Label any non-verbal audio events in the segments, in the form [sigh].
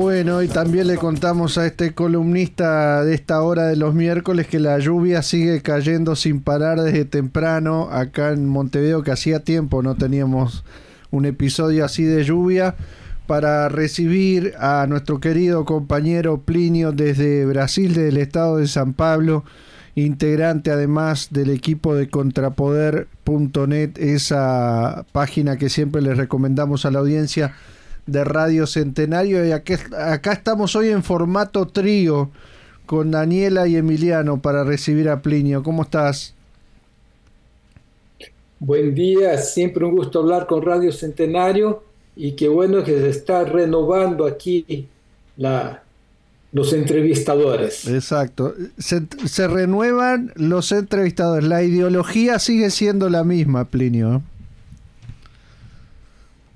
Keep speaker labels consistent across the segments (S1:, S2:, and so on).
S1: Bueno, y también le contamos a este columnista de esta hora de los miércoles que la lluvia sigue cayendo sin parar desde temprano acá en Montevideo, que hacía tiempo no teníamos un episodio así de lluvia, para recibir a nuestro querido compañero Plinio desde Brasil, del estado de San Pablo, integrante además del equipo de contrapoder.net, esa página que siempre les recomendamos a la audiencia de Radio Centenario y aquí- acá estamos hoy en formato trío con Daniela y Emiliano para recibir a Plinio. ¿Cómo estás?
S2: Buen día, siempre un gusto hablar con Radio Centenario y qué bueno que se está renovando aquí la, los entrevistadores.
S1: Exacto. Se, se renuevan los entrevistadores. La ideología sigue siendo la misma, Plinio.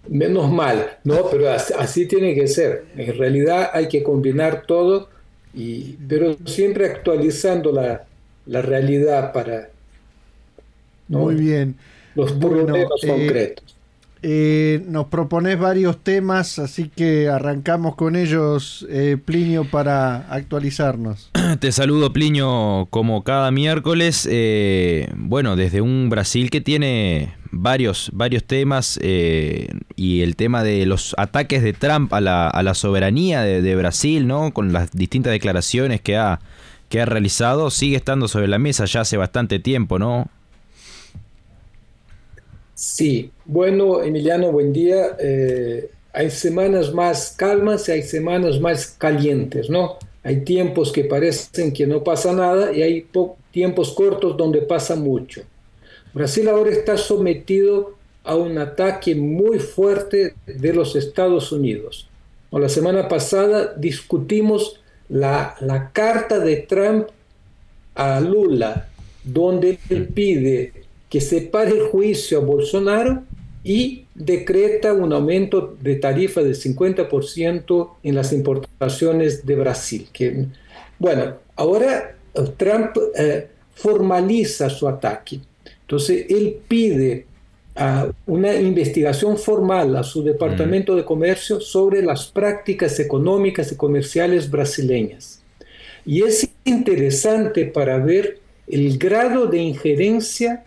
S2: Menos mal, ¿no? Pero así, así tiene que ser. En realidad hay que combinar todo, y, pero siempre actualizando la, la realidad para ¿no?
S1: Muy bien.
S2: los problemas
S1: eh,
S2: concretos.
S1: Eh, nos propones varios temas, así que arrancamos con ellos, eh, Plinio, para actualizarnos. [clears throat]
S3: Te saludo, Plinio, como cada miércoles. eh, bueno, desde un Brasil que tiene varios, varios temas eh, y el tema de los ataques de Trump a la, a la soberanía de, Brasil, ¿no? Con las distintas declaraciones que ha realizado, sigue estando sobre la mesa ya hace bastante tiempo, ¿no?
S2: Sí, bueno, Emiliano, buen día. Eh, hay semanas más calmas y hay semanas más calientes, ¿no? Hay tiempos que parecen que no pasa nada y hay po- tiempos cortos donde pasa mucho. Brasil ahora está sometido a un ataque muy fuerte de los Estados Unidos. La semana pasada discutimos la, la carta de Trump a Lula, donde él pide que se pare el juicio a Bolsonaro y decreta un aumento de tarifa del 50% en las importaciones de Brasil. Que, bueno, ahora eh, Trump eh, formaliza su ataque. Entonces, él pide una investigación formal a su Departamento de Comercio sobre las prácticas económicas y comerciales brasileñas. Y es interesante para ver el grado de injerencia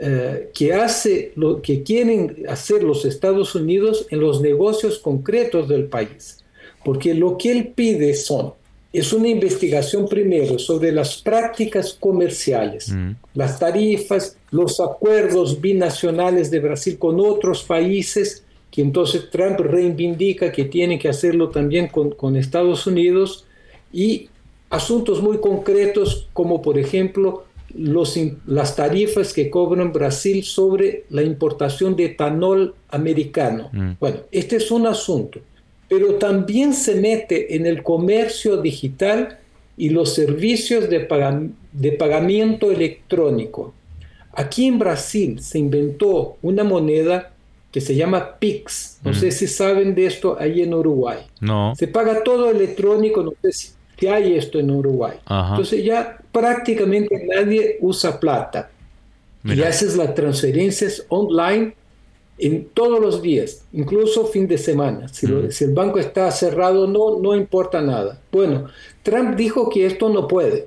S2: eh, que hace lo que quieren hacer los Estados Unidos en los negocios concretos del país. Porque lo que él pide son es una investigación primero sobre las prácticas comerciales,
S3: Mm.
S2: las tarifas, los acuerdos binacionales de Brasil con otros países, que entonces Trump reivindica que tiene que hacerlo también con, con Estados Unidos, y asuntos muy concretos como por ejemplo los, las tarifas que cobran Brasil sobre la importación de etanol americano.
S3: Mm.
S2: Bueno, este es un asunto, pero también se mete en el comercio digital y los servicios de, paga- de pagamiento electrónico. Aquí en Brasil se inventó una moneda que se llama PIX. No
S3: Mm.
S2: sé si saben de esto ahí en Uruguay.
S3: No.
S2: Se paga todo electrónico, no sé si si hay esto en Uruguay.
S3: Ajá.
S2: Entonces ya prácticamente nadie usa plata. Y haces las transferencias online en todos los días, incluso fin de semana. Si, lo- si el banco está cerrado, no, no importa nada. Bueno, Trump dijo que esto no puede,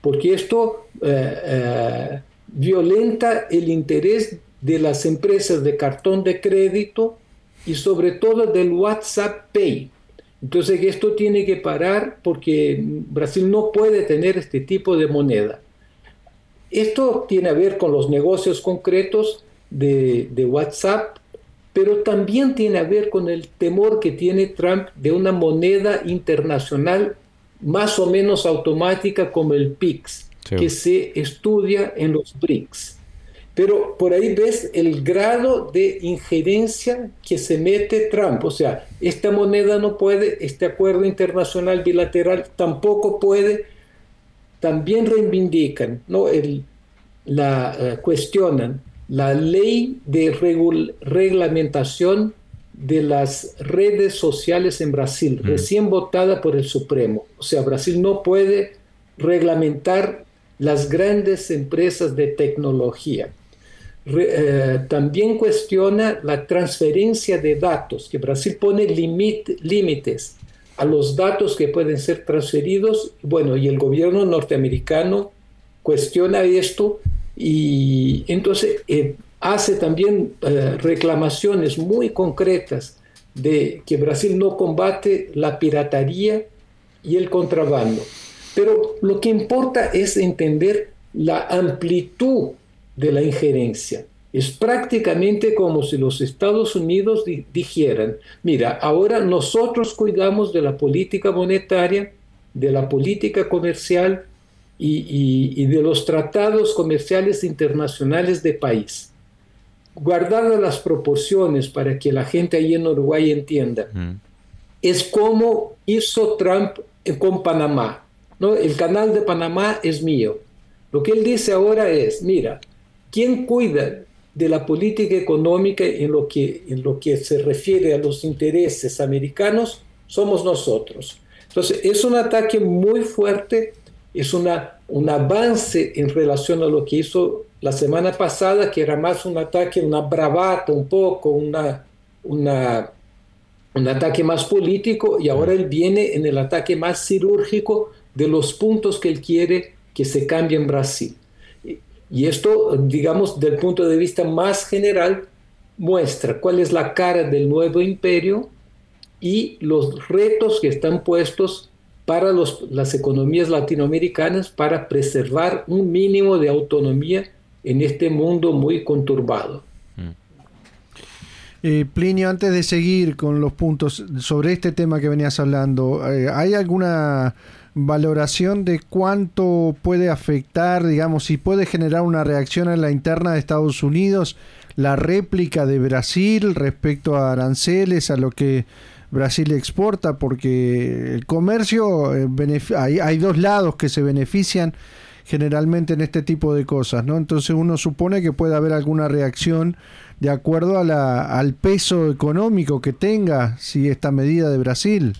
S2: porque esto eh, eh, violenta el interés de las empresas de cartón de crédito y sobre todo del WhatsApp Pay. Entonces esto tiene que parar porque Brasil no puede tener este tipo de moneda. Esto tiene a ver con los negocios concretos de, de WhatsApp, pero también tiene a ver con el temor que tiene Trump de una moneda internacional más o menos automática como el PIX,
S3: Sí.
S2: que se estudia en los BRICS. Pero por ahí ves el grado de injerencia que se mete Trump. O sea, esta moneda no puede, este acuerdo internacional bilateral tampoco puede. también reivindican, ¿no? El, la, eh, cuestionan la ley de reglamentación de las redes sociales en Brasil, mm. recién votada por el Supremo. O sea, Brasil no puede reglamentar las grandes empresas de tecnología. Eh, también cuestiona la transferencia de datos, que Brasil pone límites a los datos que pueden ser transferidos. Bueno, y el gobierno norteamericano cuestiona esto y entonces eh, hace también eh, reclamaciones muy concretas de que Brasil no combate la piratería y el contrabando. Pero lo que importa es entender la amplitud de la injerencia. Es prácticamente como si los Estados Unidos dijeran, mira, ahora nosotros cuidamos de la política monetaria, de la política comercial y, de los tratados comerciales internacionales de país. Guardadas las proporciones para que la gente ahí en Uruguay entienda, es como hizo Trump con Panamá. ¿no? El canal de Panamá es mío. Lo que él dice ahora es, mira, ¿quién cuida de la política económica en lo que, en lo que se refiere a los intereses americanos? Somos nosotros. Entonces, es un ataque muy fuerte es una, un avance en relación a lo que hizo la semana pasada, que era más un ataque, una bravata un poco, una, una, un ataque más político, y ahora él viene en el ataque más cirúrgico de los puntos que él quiere que se cambie en Brasil. Y esto, digamos, del punto de vista más general, muestra cuál es la cara del nuevo imperio y los retos que están puestos para las economías latinoamericanas para preservar un mínimo de autonomía en este mundo muy conturbado.
S1: Eh, Plinio, antes de seguir con los puntos sobre este tema que venías hablando, eh, ¿hay alguna valoración de cuánto puede afectar, digamos, si puede generar una reacción en la interna de Estados Unidos, la réplica de Brasil respecto a aranceles, a lo que Brasil exporta, porque el comercio, eh, hay, hay, dos lados que se benefician generalmente en este tipo de cosas, ¿no? Entonces uno supone que puede haber alguna reacción de acuerdo a la, al peso económico que tenga si esta medida de Brasil.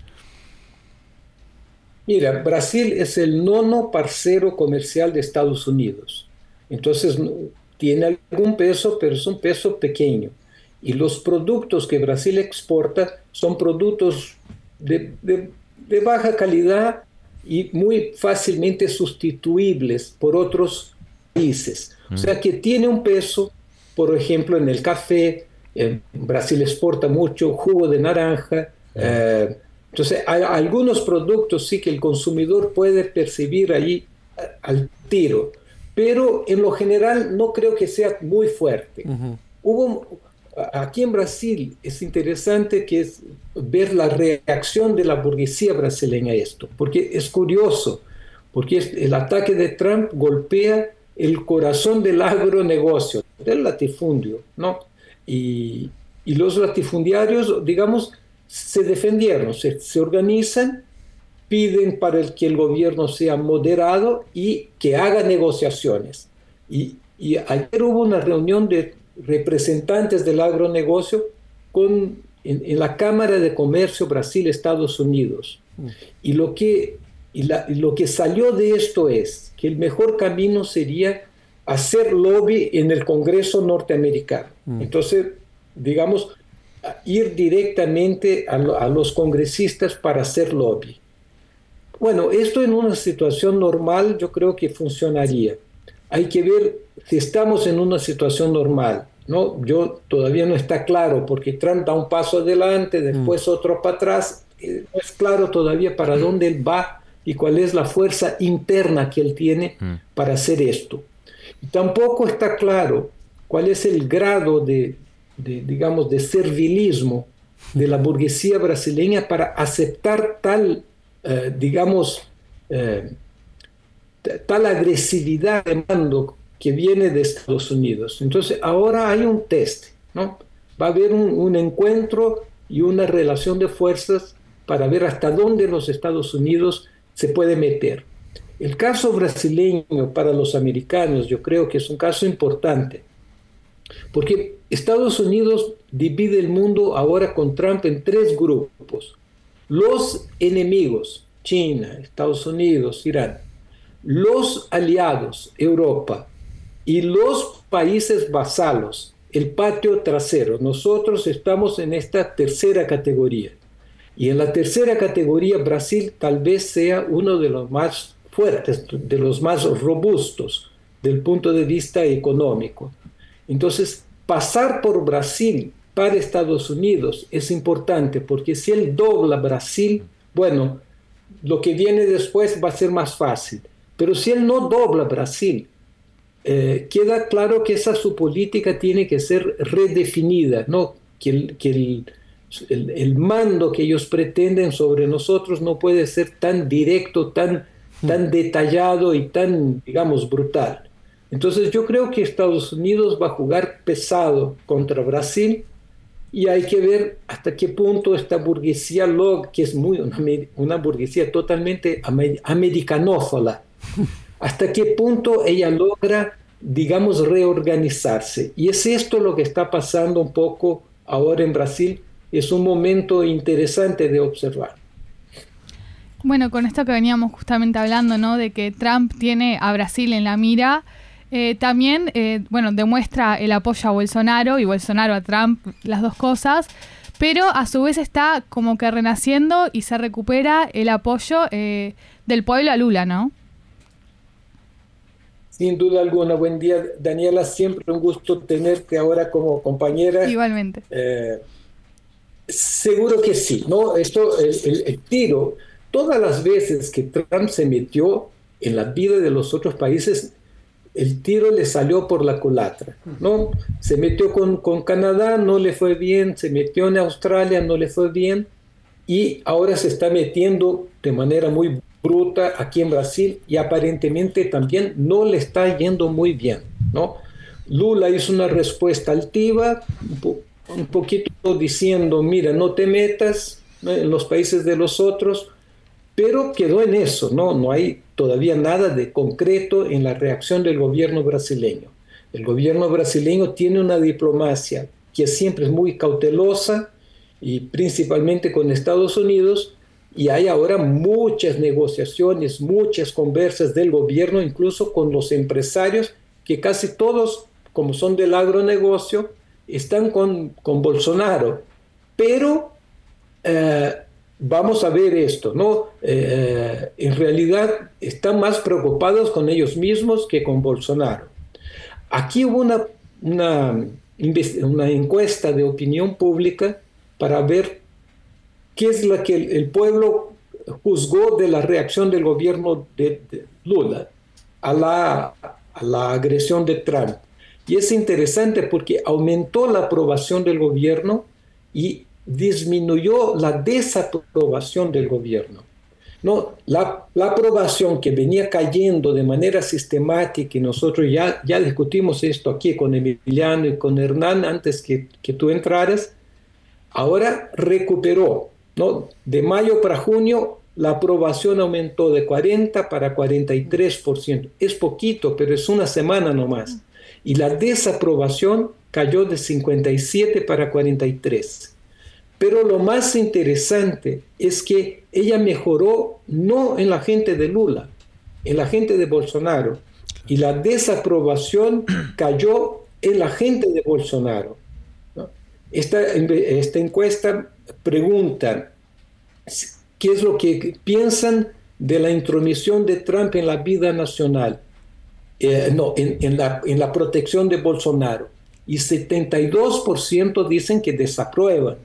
S2: Mira, Brasil es el nono parcero comercial de Estados Unidos. Entonces tiene algún peso, pero es un peso pequeño. Y los productos que Brasil exporta son productos de, baja calidad y muy fácilmente sustituibles por otros países. O sea que tiene un peso, por ejemplo, en el café, en Brasil exporta mucho jugo de naranja. Eh, entonces, hay algunos productos sí que el consumidor puede percibir ahí eh, al tiro, pero en lo general no creo que sea muy fuerte. Hubo aquí en Brasil es interesante que es ver la reacción de la burguesía brasileña a esto, porque es curioso, porque el ataque de Trump golpea el corazón del agronegocio, del latifundio, ¿no? Y, los latifundiarios, digamos, se defendieron, se, organizan, piden para el que el gobierno sea moderado y que haga negociaciones. Y, y ayer hubo una reunión de representantes del agronegocio con, en, la Cámara de Comercio Brasil-Estados Unidos. Mm. Y lo, que, y, lo que salió de esto es que el mejor camino sería hacer lobby en el Congreso norteamericano. Mm. Entonces, digamos, ir directamente a, a, los congresistas para hacer lobby. Bueno, esto en una situación normal yo creo que funcionaría. Hay que ver si estamos en una situación normal. ¿no? Yo todavía no está claro porque Trump da un paso adelante, después mm. otro para atrás. Eh, no es claro todavía para dónde él va y cuál es la fuerza interna que él tiene mm. para hacer esto. Y tampoco está claro cuál es el grado de, digamos, de servilismo de la burguesía brasileña para aceptar tal, eh, digamos, eh, tal agresividad de mando que viene de Estados Unidos. Entonces, ahora hay un test, ¿no? Va a haber un, encuentro y una relación de fuerzas para ver hasta dónde los Estados Unidos se puede meter. El caso brasileño para los americanos yo creo que es un caso importante, porque Estados Unidos divide el mundo ahora con Trump en tres grupos. Los enemigos, China, Estados Unidos, Irán. Los aliados, Europa. Y los países vasalos, el patio trasero. Nosotros estamos en esta tercera categoría. Y en la tercera categoría, Brasil tal vez sea uno de los más fuertes, de los más robustos del punto de vista económico. Entonces, pasar por Brasil para Estados Unidos es importante porque si él dobla Brasil, bueno, lo que viene después va a ser más fácil. Pero si él no dobla Brasil, eh, queda claro que esa su política tiene que ser redefinida, ¿no? que, que el, el, mando que ellos pretenden sobre nosotros no puede ser tan directo, tan, tan detallado y tan, digamos, brutal. Entonces yo creo que Estados Unidos va a jugar pesado contra Brasil y hay que ver hasta qué punto esta burguesía, que es muy una, burguesía totalmente americanófola, [laughs] hasta qué punto ella logra, digamos, reorganizarse. Y es esto lo que está pasando un poco ahora en Brasil. Es un momento interesante de observar.
S4: Bueno, con esto que veníamos justamente hablando, ¿no? De que Trump tiene a Brasil en la mira. Eh, también, eh, bueno, demuestra el apoyo a Bolsonaro y Bolsonaro a Trump, las dos cosas, pero a su vez está como que renaciendo y se recupera el apoyo eh, del pueblo a Lula, ¿no?
S2: Sin duda alguna. Buen día, Daniela. Siempre un gusto tenerte ahora como compañera.
S4: Igualmente.
S2: Seguro que sí, ¿no? Esto, el tiro, todas las veces que Trump se metió en la vida de los otros países, el tiro le salió por la culatra, ¿no? Se metió con, con, Canadá, no le fue bien, se metió en Australia, no le fue bien, y ahora se está metiendo de manera muy bruta aquí en Brasil y aparentemente también no le está yendo muy bien, ¿no? Lula hizo una respuesta altiva, un, poquito diciendo, mira, no te metas en los países de los otros, pero quedó en eso, ¿no? No hay todavía nada de concreto en la reacción del gobierno brasileño. El gobierno brasileño tiene una diplomacia que siempre es muy cautelosa y principalmente con Estados Unidos y hay ahora muchas negociaciones, muchas conversas del gobierno, incluso con los empresarios, que casi todos, como son del agronegocio, están con, con Bolsonaro. Pero eh, vamos a ver esto, ¿no? Eh, en realidad están más preocupados con ellos mismos que con Bolsonaro. Aquí hubo una, una, encuesta de opinión pública para ver qué es lo que el, pueblo juzgó de la reacción del gobierno de, Lula a la, a la agresión de Trump. Y es interesante porque aumentó la aprobación del gobierno y disminuyó la desaprobación del gobierno. No, la, aprobación que venía cayendo de manera sistemática, y nosotros ya, ya discutimos esto aquí con Emiliano y con Hernán antes que, que tú entraras, ahora recuperó. ¿no? De mayo para junio la aprobación aumentó de 40 para 43%. Es poquito, pero es una semana nomás. Y la desaprobación cayó de 57 para 43. Pero lo más interesante es que ella mejoró no en la gente de Lula, en la gente de Bolsonaro. Y la desaprobación [clears throat] cayó en la gente de Bolsonaro. Esta, esta encuesta pregunta qué es lo que piensan de la intromisión de Trump en la vida nacional, eh, no, en, la, en la protección de Bolsonaro. Y 72% dicen que desaprueban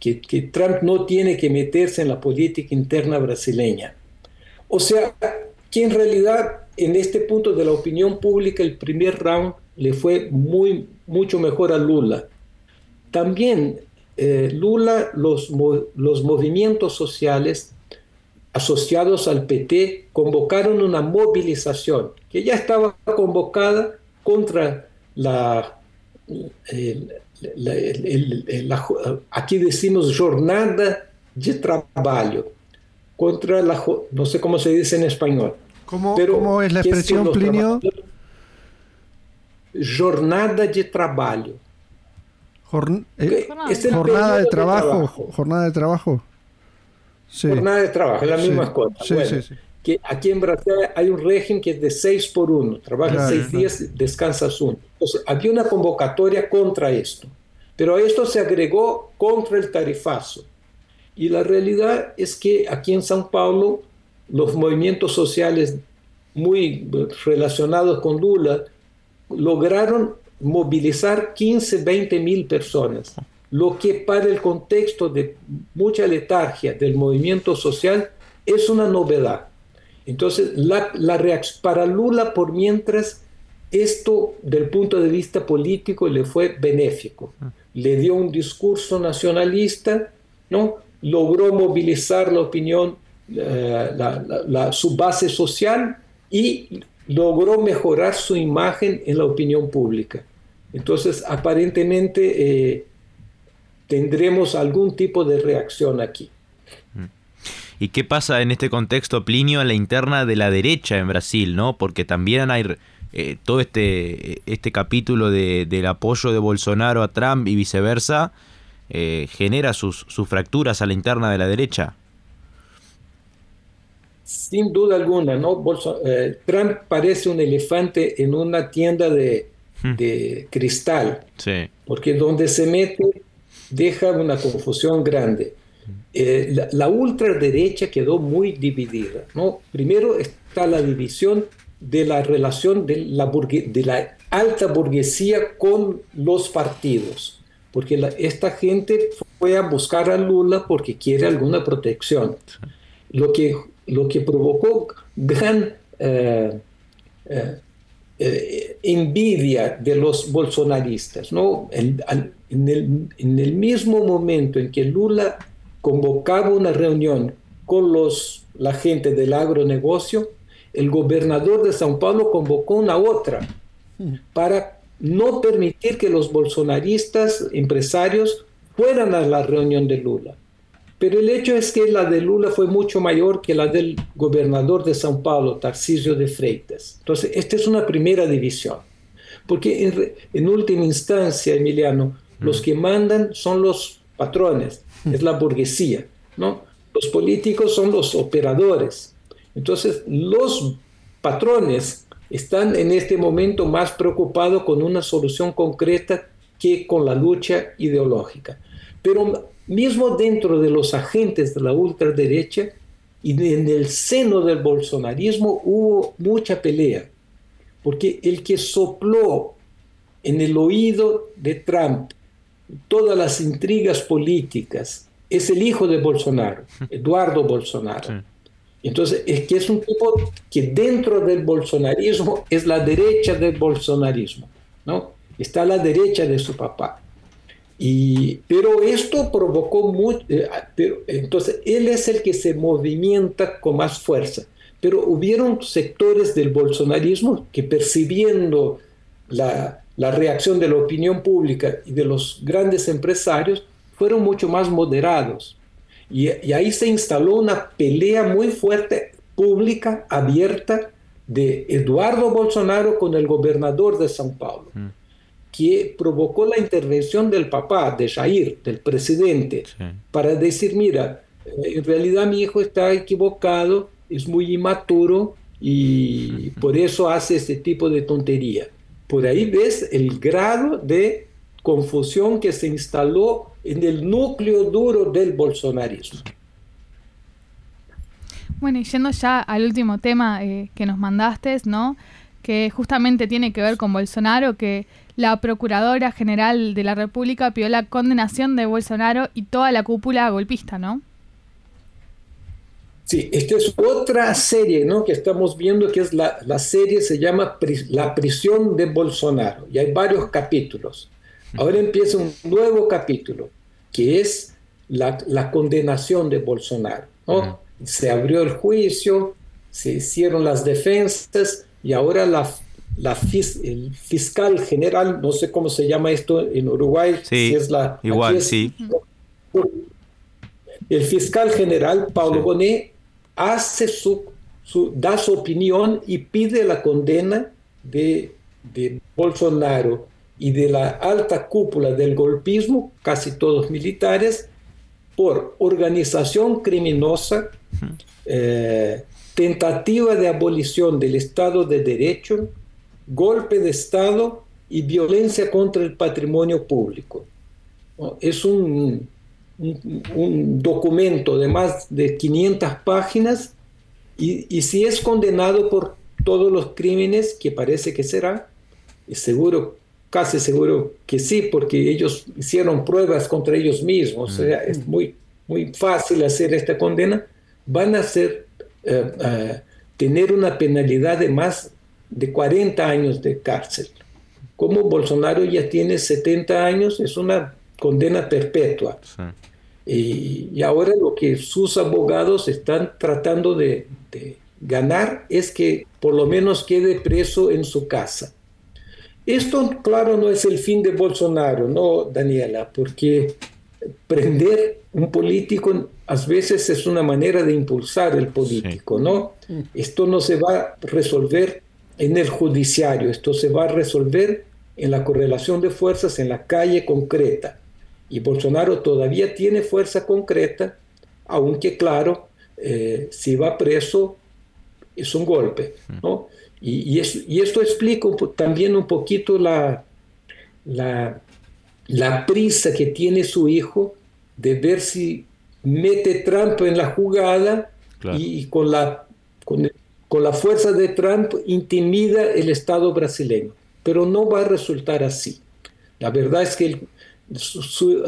S2: que, Trump no tiene que meterse en la política interna brasileña. O sea, que en realidad en este punto de la opinión pública el primer round le fue muy, mucho mejor a Lula. También eh, Lula, los, los movimientos sociales asociados al PT convocaron una movilización que ya estaba convocada contra la, aquí decimos jornada de trabajo, contra la, no sé cómo se dice en español,
S1: ¿Cómo, ¿cómo es la expresión, Plinio?
S2: Jornada de trabajo.
S1: Eh, jornada de trabajo, jornada de trabajo.
S2: Jornada de trabajo, es la misma cosa. que aquí en Brasil hay un régimen que es de 6 por 1, trabajas 6 días, descansas uno. Entonces, había una convocatoria contra esto, pero a esto se agregó contra el tarifazo. Y la realidad es que aquí en São Paulo, los movimientos sociales muy relacionados con Lula lograron movilizar 15, 20 mil personas, lo que para el contexto de mucha letargia del movimiento social es una novedad. Entonces, la, la para Lula, por mientras, esto del punto de vista político le fue benéfico. Le dio un discurso nacionalista, ¿no? logró movilizar la opinión, eh, la, su base social y logró mejorar su imagen en la opinión pública. Entonces, aparentemente eh, tendremos algún tipo de reacción aquí.
S3: ¿Y qué pasa en este contexto, Plinio, en la interna de la derecha en Brasil? ¿no? Porque también hay eh, todo este, este capítulo del apoyo de Bolsonaro a Trump y viceversa, eh, genera sus, sus fracturas a la interna de la derecha.
S2: Sin duda alguna, ¿no? Eh, Trump parece un elefante en una tienda de, hmm. de cristal,
S3: sí.
S2: porque donde se mete deja una confusión grande. Eh, la, ultraderecha quedó muy dividida. ¿no? Primero está la división de la relación de la, alta burguesía con los partidos, porque esta gente fue a buscar a Lula porque quiere alguna protección. Lo que lo que provocó gran eh, eh, envidia de los bolsonaristas. ¿no? En, el, en, el, mismo momento en que Lula convocaba una reunión con los, la gente del agronegocio, el gobernador de São Paulo convocó una otra para no permitir que los bolsonaristas empresarios fueran a la reunión de Lula. Pero el hecho es que la de Lula fue mucho mayor que la del gobernador de São Paulo, Tarcísio de Freitas. Entonces, esta es una primera división. Porque en, última instancia, Emiliano, los que mandan son los patrones, es la burguesía, ¿no? Los políticos son los operadores. Entonces, los patrones están en este momento más preocupados con una solución concreta que con la lucha ideológica. Pero mismo dentro de los agentes de la ultraderecha y en el seno del bolsonarismo hubo mucha pelea, porque el que sopló en el oído de Trump todas las intrigas políticas es el hijo de Bolsonaro, Eduardo Bolsonaro. Entonces, es que es un tipo que dentro del bolsonarismo es la derecha del bolsonarismo, ¿no? Está a la derecha de su papá. Y, pero esto provocó mucho, eh, pero, entonces él es el que se movimienta con más fuerza. Pero hubieron sectores del bolsonarismo que percibiendo la, la reacción de la opinión pública y de los grandes empresarios, fueron mucho más moderados. Y, y, ahí se instaló una pelea muy fuerte, pública, abierta, de Eduardo Bolsonaro con el gobernador de São Paulo. Mm que provocó la intervención del papá, de Jair, del presidente, para decir, mira, eh, en realidad mi hijo está equivocado, es muy inmaturo y [laughs] por eso hace este tipo de tontería. Por ahí ves el grado de confusión que se instaló en el núcleo duro del bolsonarismo.
S4: Bueno, y yendo ya al último tema eh, que nos mandaste, ¿no? Que justamente tiene que ver con Bolsonaro, que la Procuradora General de la República pidió la condenación de Bolsonaro y toda la cúpula golpista, ¿no?
S2: Sí, esta es otra serie ¿no? que estamos viendo, que es la, la serie, se llama La prisión de Bolsonaro, y hay varios capítulos. Ahora empieza un nuevo capítulo, que es la, la condenación de Bolsonaro. ¿no? Se abrió el juicio, se hicieron las defensas, y ahora la la el fiscal general, no sé cómo se llama esto en Uruguay,
S3: si es la igual, sí.
S2: El fiscal general Paulo Bonet hace su, su, da su opinión y pide la condena de, de Bolsonaro y de la alta cúpula del golpismo, casi todos militares, por organización criminosa, eh, tentativa de abolición del Estado de Derecho, golpe de Estado y violencia contra el patrimonio público. Es un, un, documento de más de 500 páginas y, y, si es condenado por todos los crímenes, que parece que será, seguro, casi seguro que sí, porque ellos hicieron pruebas contra ellos mismos, o sea, es muy, muy fácil hacer esta condena, van a ser, eh, eh, tener una penalidad de más de 40 años de cárcel. Como Bolsonaro ya tiene 70 años, es una condena perpetua. Y, ahora lo que sus abogados están tratando de, ganar es que por lo menos quede preso en su casa. Esto, claro, no es el fin de Bolsonaro, ¿no, Daniela? Porque prender un político a veces es una manera de impulsar el político, ¿no? Esto no se va a resolver en el judiciario, esto se va a resolver en la correlación de fuerzas en la calle concreta. Y Bolsonaro todavía tiene fuerza concreta, aunque claro, eh, si va preso es un golpe. ¿no? Y, y, esto explica también un poquito la, la, la, prisa que tiene su hijo de ver si mete Trump en la jugada y, con la, con, con la fuerza de Trump intimida el Estado brasileño. Pero no va a resultar así. La verdad es que el,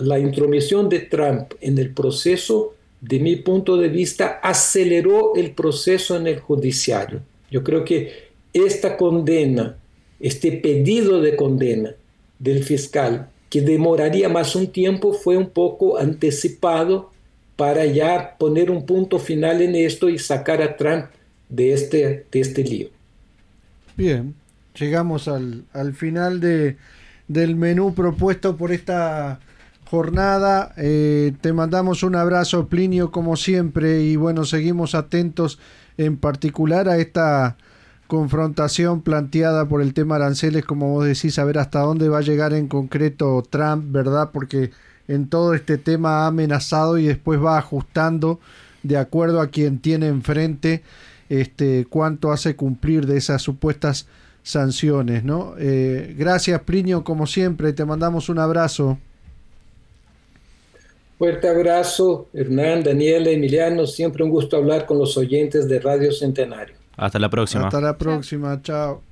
S2: la intromisión de Trump en el proceso, de mi punto de vista, aceleró el proceso en el judiciario. Yo creo que esta condena, este pedido de condena del fiscal, que demoraría más un tiempo, fue un poco anticipado para ya poner un punto final en esto y sacar a Trump de este, de este lío.
S1: Bien, llegamos al, al final de, del menú propuesto por esta jornada. Eh, te mandamos un abrazo, Plinio, como siempre, y bueno, seguimos atentos en particular a esta confrontación planteada por el tema aranceles, como vos decís, a ver hasta dónde va a llegar en concreto Trump, ¿verdad? Porque en todo este tema ha amenazado y después va ajustando de acuerdo a quien tiene enfrente este cuánto hace cumplir de esas supuestas sanciones, ¿no? Eh, gracias, Plinio, como siempre, te mandamos un abrazo.
S2: Fuerte abrazo, Hernán, Daniela, Emiliano, siempre un gusto hablar con los oyentes de Radio Centenario.
S3: Hasta la próxima.
S1: Hasta la próxima, chao.